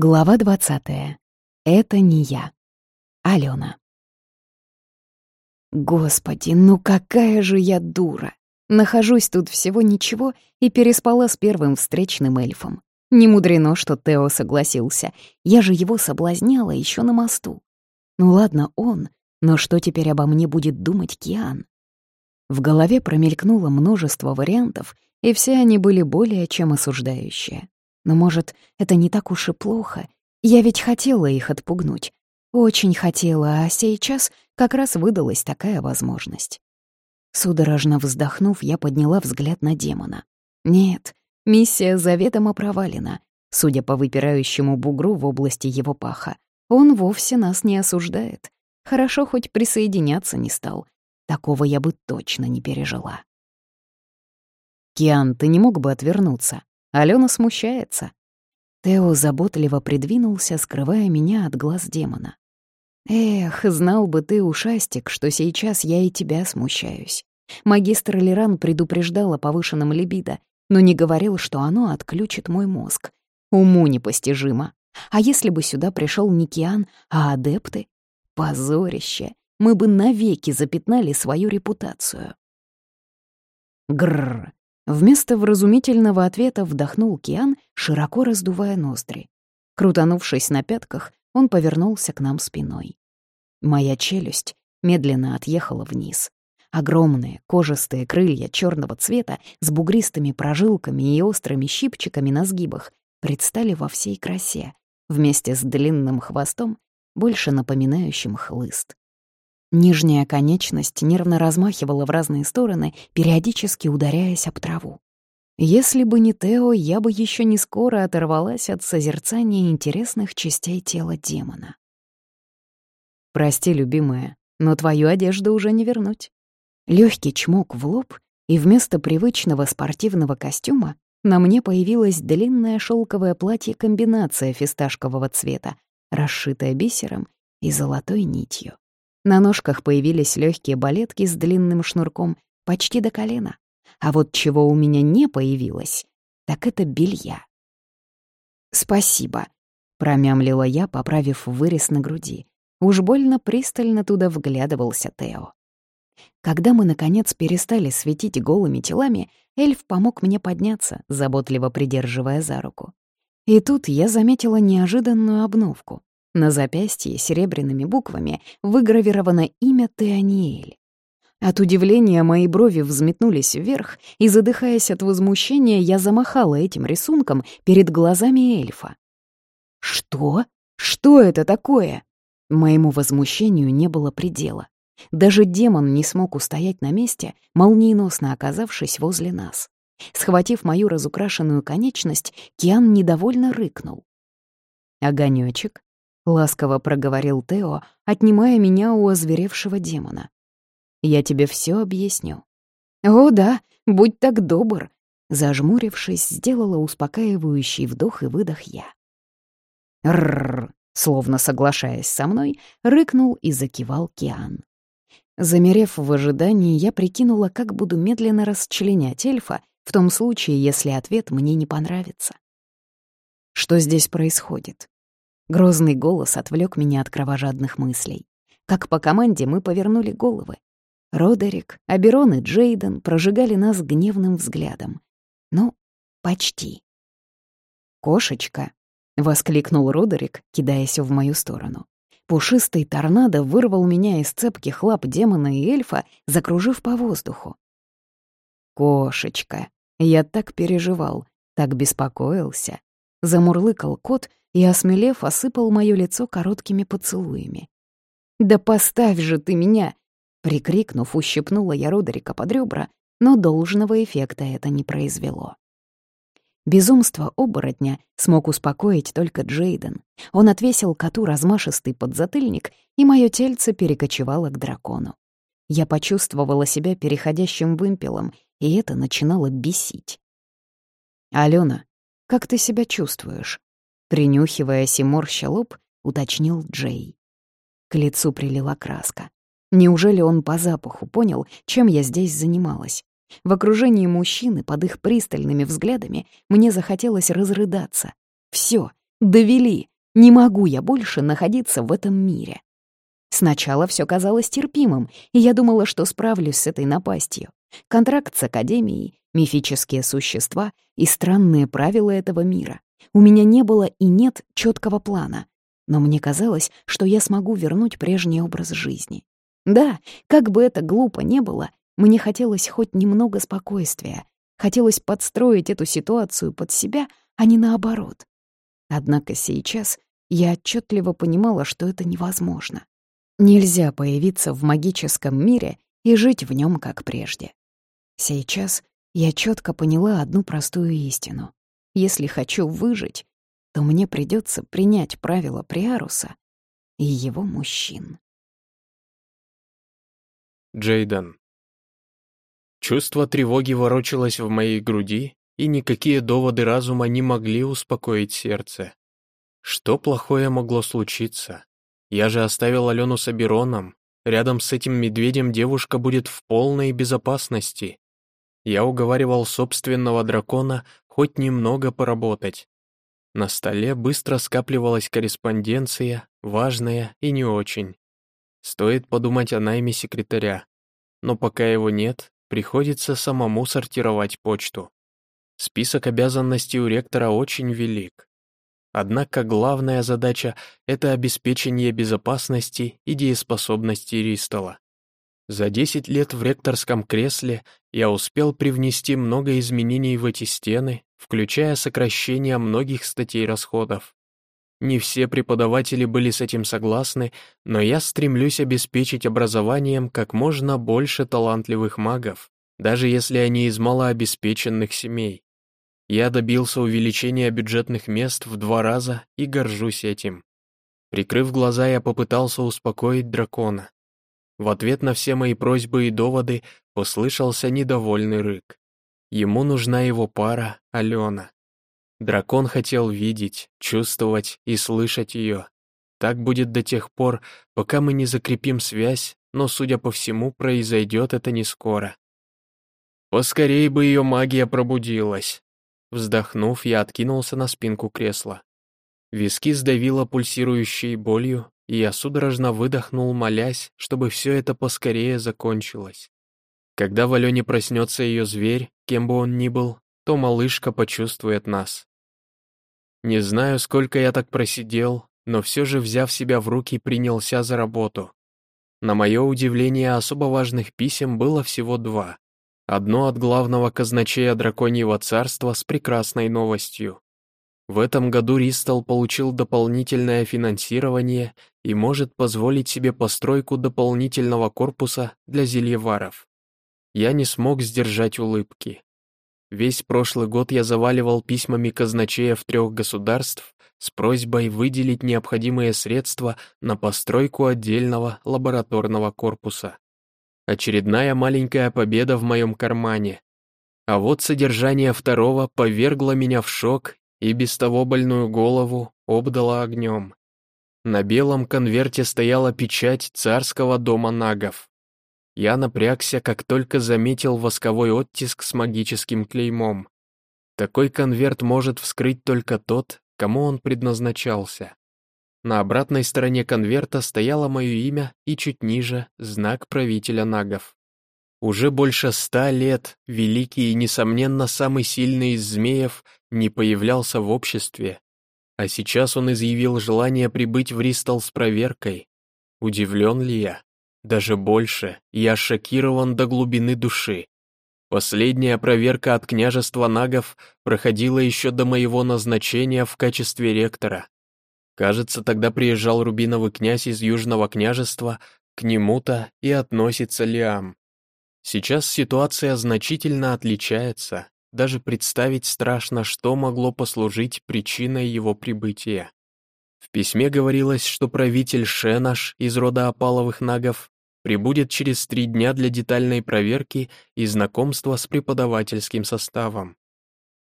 Глава двадцатая. Это не я. Алена. Господи, ну какая же я дура! Нахожусь тут всего ничего и переспала с первым встречным эльфом. Не мудрено, что Тео согласился. Я же его соблазняла еще на мосту. Ну ладно, он, но что теперь обо мне будет думать Киан? В голове промелькнуло множество вариантов, и все они были более чем осуждающие. Но, может, это не так уж и плохо. Я ведь хотела их отпугнуть. Очень хотела, а сейчас как раз выдалась такая возможность. Судорожно вздохнув, я подняла взгляд на демона. Нет, миссия заведомо провалена. Судя по выпирающему бугру в области его паха, он вовсе нас не осуждает. Хорошо, хоть присоединяться не стал. Такого я бы точно не пережила. «Киан, ты не мог бы отвернуться?» Алена смущается. Тео заботливо придвинулся, скрывая меня от глаз демона. «Эх, знал бы ты, ушастик, что сейчас я и тебя смущаюсь. Магистр Леран предупреждал о повышенном либидо, но не говорил, что оно отключит мой мозг. Уму непостижимо. А если бы сюда пришел не Киан, а адепты? Позорище. Мы бы навеки запятнали свою репутацию. Гррр. Вместо вразумительного ответа вдохнул Киан, широко раздувая ноздри. Крутанувшись на пятках, он повернулся к нам спиной. Моя челюсть медленно отъехала вниз. Огромные кожистые крылья черного цвета с бугристыми прожилками и острыми щипчиками на сгибах предстали во всей красе, вместе с длинным хвостом, больше напоминающим хлыст. Нижняя конечность нервно размахивала в разные стороны, периодически ударяясь об траву. Если бы не Тео, я бы еще не скоро оторвалась от созерцания интересных частей тела демона. «Прости, любимая, но твою одежду уже не вернуть». Легкий чмок в лоб, и вместо привычного спортивного костюма на мне появилось длинное шелковое платье-комбинация фисташкового цвета, расшитое бисером и золотой нитью. На ножках появились легкие балетки с длинным шнурком почти до колена. А вот чего у меня не появилось, так это белья. «Спасибо», — промямлила я, поправив вырез на груди. Уж больно пристально туда вглядывался Тео. Когда мы, наконец, перестали светить голыми телами, эльф помог мне подняться, заботливо придерживая за руку. И тут я заметила неожиданную обновку. На запястье серебряными буквами выгравировано имя Теониэль. От удивления мои брови взметнулись вверх, и, задыхаясь от возмущения, я замахала этим рисунком перед глазами эльфа. «Что? Что это такое?» Моему возмущению не было предела. Даже демон не смог устоять на месте, молниеносно оказавшись возле нас. Схватив мою разукрашенную конечность, Киан недовольно рыкнул. Огонёчек ласково проговорил Тео, отнимая меня у озверевшего демона. «Я тебе все объясню». «О, да, будь так добр», — зажмурившись, сделала успокаивающий вдох и выдох я. «Рррр», словно соглашаясь со мной, рыкнул и закивал Киан. Замерев в ожидании, я прикинула, как буду медленно расчленять эльфа в том случае, если ответ мне не понравится. Что здесь происходит? Грозный голос отвлек меня от кровожадных мыслей. Как по команде мы повернули головы. Родерик, Аберон и Джейден прожигали нас гневным взглядом. Ну, почти. «Кошечка!» — воскликнул Родерик, кидаясь в мою сторону. Пушистый торнадо вырвал меня из цепких лап демона и эльфа, закружив по воздуху. «Кошечка!» Я так переживал, так беспокоился. Замурлыкал кот, и, осмелев, осыпал моё лицо короткими поцелуями. «Да поставь же ты меня!» Прикрикнув, ущипнула я Родерика под ребра, но должного эффекта это не произвело. Безумство оборотня смог успокоить только Джейден. Он отвесил коту размашистый подзатыльник, и моё тельце перекочевало к дракону. Я почувствовала себя переходящим вымпелом, и это начинало бесить. «Алена, как ты себя чувствуешь?» Принюхиваясь и морща лоб, уточнил Джей. К лицу прилила краска. Неужели он по запаху понял, чем я здесь занималась? В окружении мужчины под их пристальными взглядами мне захотелось разрыдаться. Все, Довели. Не могу я больше находиться в этом мире. Сначала все казалось терпимым, и я думала, что справлюсь с этой напастью. Контракт с Академией, мифические существа и странные правила этого мира. У меня не было и нет четкого плана, но мне казалось, что я смогу вернуть прежний образ жизни. Да, как бы это глупо не было, мне хотелось хоть немного спокойствия, хотелось подстроить эту ситуацию под себя, а не наоборот. Однако сейчас я отчетливо понимала, что это невозможно. Нельзя появиться в магическом мире и жить в нем как прежде. Сейчас я четко поняла одну простую истину. Если хочу выжить, то мне придется принять правила Приаруса и его мужчин. Джейден. Чувство тревоги ворочалось в моей груди, и никакие доводы разума не могли успокоить сердце. Что плохое могло случиться? Я же оставил Алену с Абероном. Рядом с этим медведем девушка будет в полной безопасности. Я уговаривал собственного дракона хоть немного поработать. На столе быстро скапливалась корреспонденция, важная и не очень. Стоит подумать о найме секретаря. Но пока его нет, приходится самому сортировать почту. Список обязанностей у ректора очень велик. Однако главная задача — это обеспечение безопасности и дееспособности Ристола. За 10 лет в ректорском кресле я успел привнести много изменений в эти стены, включая сокращение многих статей расходов. Не все преподаватели были с этим согласны, но я стремлюсь обеспечить образованием как можно больше талантливых магов, даже если они из малообеспеченных семей. Я добился увеличения бюджетных мест в два раза и горжусь этим. Прикрыв глаза, я попытался успокоить дракона. В ответ на все мои просьбы и доводы послышался недовольный рык. Ему нужна его пара, Алена. Дракон хотел видеть, чувствовать и слышать ее. Так будет до тех пор, пока мы не закрепим связь, но, судя по всему, произойдет это не скоро. Поскорей бы ее магия пробудилась. Вздохнув, я откинулся на спинку кресла. Виски сдавило пульсирующей болью, и я судорожно выдохнул, молясь, чтобы все это поскорее закончилось. Когда в Алене проснется ее зверь, кем бы он ни был, то малышка почувствует нас. Не знаю, сколько я так просидел, но все же, взяв себя в руки, принялся за работу. На мое удивление, особо важных писем было всего два. Одно от главного казначея Драконьего Царства с прекрасной новостью. В этом году Ристал получил дополнительное финансирование и может позволить себе постройку дополнительного корпуса для зельеваров. Я не смог сдержать улыбки. Весь прошлый год я заваливал письмами казначеев трех государств с просьбой выделить необходимые средства на постройку отдельного лабораторного корпуса. Очередная маленькая победа в моем кармане. А вот содержание второго повергло меня в шок и без того больную голову обдало огнем. На белом конверте стояла печать царского дома нагов. Я напрягся, как только заметил восковой оттиск с магическим клеймом. Такой конверт может вскрыть только тот, кому он предназначался. На обратной стороне конверта стояло мое имя и чуть ниже знак правителя нагов. Уже больше ста лет великий и, несомненно, самый сильный из змеев не появлялся в обществе, а сейчас он изъявил желание прибыть в Ристал с проверкой. Удивлен ли я? Даже больше, я шокирован до глубины души. Последняя проверка от княжества нагов проходила еще до моего назначения в качестве ректора. Кажется, тогда приезжал рубиновый князь из Южного княжества, к нему-то и относится Лиам. Сейчас ситуация значительно отличается, даже представить страшно, что могло послужить причиной его прибытия. В письме говорилось, что правитель Шенаш из рода опаловых нагов прибудет через три дня для детальной проверки и знакомства с преподавательским составом.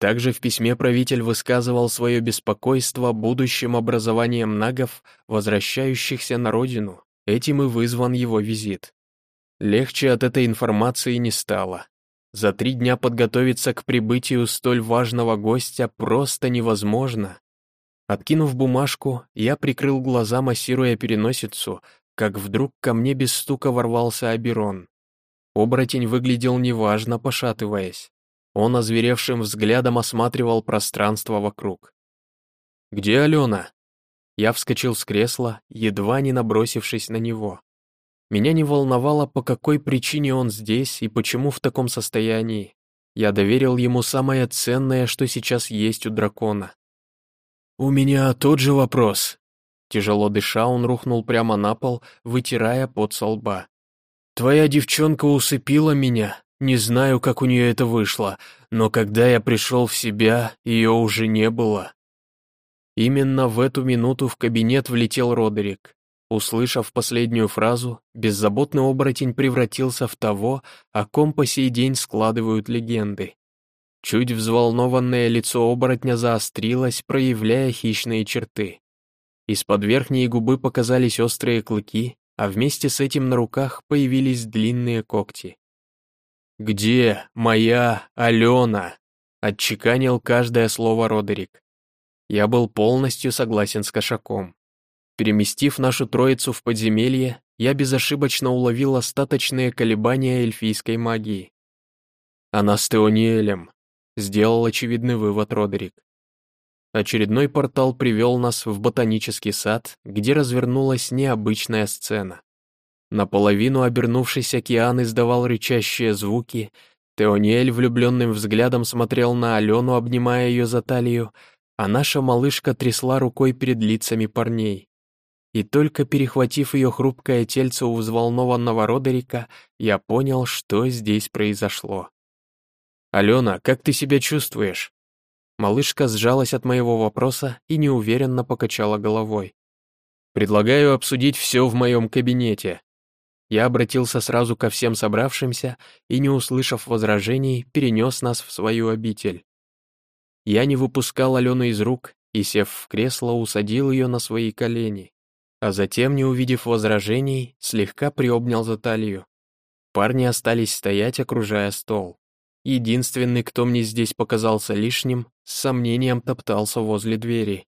Также в письме правитель высказывал свое беспокойство будущим образованием нагов, возвращающихся на родину. Этим и вызван его визит. Легче от этой информации не стало. За три дня подготовиться к прибытию столь важного гостя просто невозможно. Откинув бумажку, я прикрыл глаза, массируя переносицу, как вдруг ко мне без стука ворвался Аберон. Оборотень выглядел неважно, пошатываясь. Он озверевшим взглядом осматривал пространство вокруг. «Где Алена?» Я вскочил с кресла, едва не набросившись на него. Меня не волновало, по какой причине он здесь и почему в таком состоянии. Я доверил ему самое ценное, что сейчас есть у дракона. «У меня тот же вопрос». Тяжело дыша, он рухнул прямо на пол, вытирая пот со лба. «Твоя девчонка усыпила меня. Не знаю, как у нее это вышло, но когда я пришел в себя, ее уже не было». Именно в эту минуту в кабинет влетел Родерик. Услышав последнюю фразу, беззаботный оборотень превратился в того, о ком по сей день складывают легенды. Чуть взволнованное лицо оборотня заострилось, проявляя хищные черты. Из-под верхней губы показались острые клыки, а вместе с этим на руках появились длинные когти. «Где моя Алена?» — отчеканил каждое слово Родерик. Я был полностью согласен с Кошаком. Переместив нашу троицу в подземелье, я безошибочно уловил остаточные колебания эльфийской магии. Она с Теониэлем, сделал очевидный вывод Родерик. Очередной портал привел нас в ботанический сад, где развернулась необычная сцена. Наполовину обернувшись океан издавал рычащие звуки, Теониэль влюбленным взглядом смотрел на Алену, обнимая ее за талию, а наша малышка трясла рукой перед лицами парней. И только перехватив ее хрупкое тельце у взволнованного Родерика, я понял, что здесь произошло. «Алена, как ты себя чувствуешь?» Малышка сжалась от моего вопроса и неуверенно покачала головой. «Предлагаю обсудить все в моем кабинете». Я обратился сразу ко всем собравшимся и, не услышав возражений, перенес нас в свою обитель. Я не выпускал Алену из рук и, сев в кресло, усадил ее на свои колени, а затем, не увидев возражений, слегка приобнял за талию. Парни остались стоять, окружая стол. Единственный, кто мне здесь показался лишним, с сомнением топтался возле двери.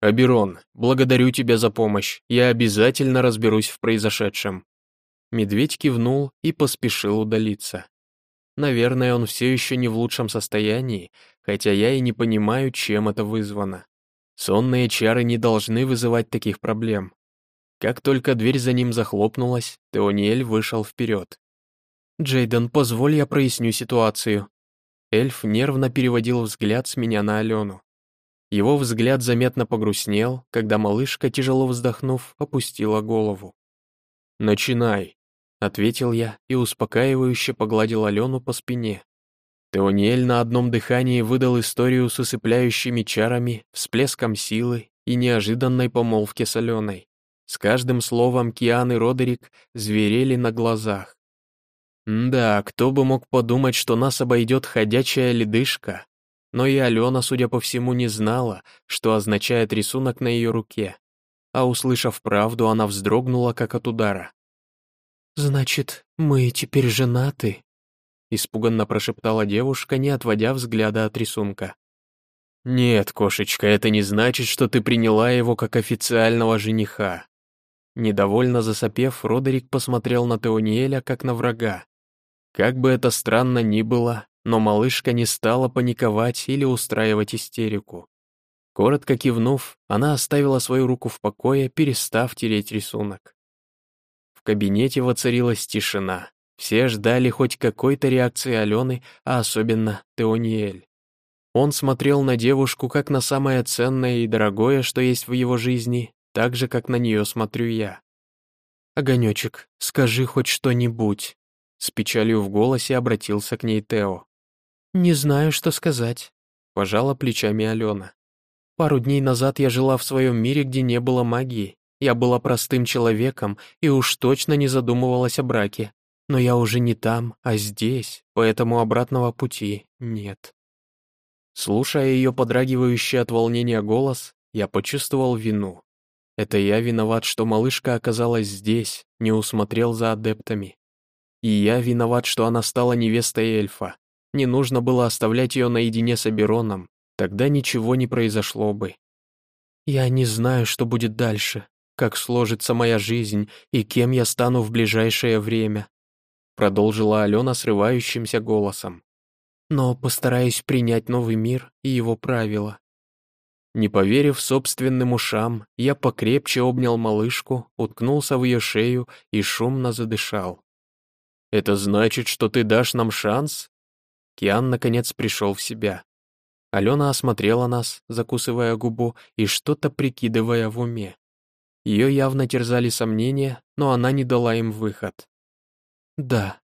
«Аберон, благодарю тебя за помощь, я обязательно разберусь в произошедшем». Медведь кивнул и поспешил удалиться. Наверное, он все еще не в лучшем состоянии, хотя я и не понимаю, чем это вызвано. Сонные чары не должны вызывать таких проблем. Как только дверь за ним захлопнулась, Теониэль вышел вперед. «Джейден, позволь я проясню ситуацию». Эльф нервно переводил взгляд с меня на Алену. Его взгляд заметно погрустнел, когда малышка, тяжело вздохнув, опустила голову. «Начинай», — ответил я и успокаивающе погладил Алену по спине. Теониэль на одном дыхании выдал историю с усыпляющими чарами, всплеском силы и неожиданной помолвке с Аленой. С каждым словом Киан и Родерик зверели на глазах. Да, кто бы мог подумать, что нас обойдет ходячая ледышка. Но и Алена, судя по всему, не знала, что означает рисунок на ее руке. А услышав правду, она вздрогнула, как от удара. «Значит, мы теперь женаты?» Испуганно прошептала девушка, не отводя взгляда от рисунка. «Нет, кошечка, это не значит, что ты приняла его как официального жениха». Недовольно засопев, Родерик посмотрел на Теониэля как на врага. Как бы это странно ни было, но малышка не стала паниковать или устраивать истерику. Коротко кивнув, она оставила свою руку в покое, перестав тереть рисунок. В кабинете воцарилась тишина. Все ждали хоть какой-то реакции Алены, а особенно Теониэль. Он смотрел на девушку как на самое ценное и дорогое, что есть в его жизни, так же, как на нее смотрю я. «Огонечек, скажи хоть что-нибудь», — с печалью в голосе обратился к ней Тео. «Не знаю, что сказать», — пожала плечами Алена. «Пару дней назад я жила в своем мире, где не было магии, я была простым человеком и уж точно не задумывалась о браке. Но я уже не там, а здесь, поэтому обратного пути нет. Слушая ее подрагивающий от волнения голос, я почувствовал вину. Это я виноват, что малышка оказалась здесь, не усмотрел за адептами. И я виноват, что она стала невестой эльфа. Не нужно было оставлять ее наедине с Абероном, тогда ничего не произошло бы. Я не знаю, что будет дальше, как сложится моя жизнь и кем я стану в ближайшее время», продолжила Алена срывающимся голосом. «Но постараюсь принять новый мир и его правила. Не поверив собственным ушам, я покрепче обнял малышку, уткнулся в ее шею и шумно задышал. «Это значит, что ты дашь нам шанс?» Киан, наконец, пришел в себя. Алена осмотрела нас, закусывая губу и что-то прикидывая в уме. Ее явно терзали сомнения, но она не дала им выход. «Да».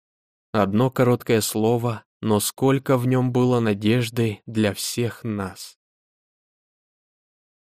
Одно короткое слово, но сколько в нем было надежды для всех нас.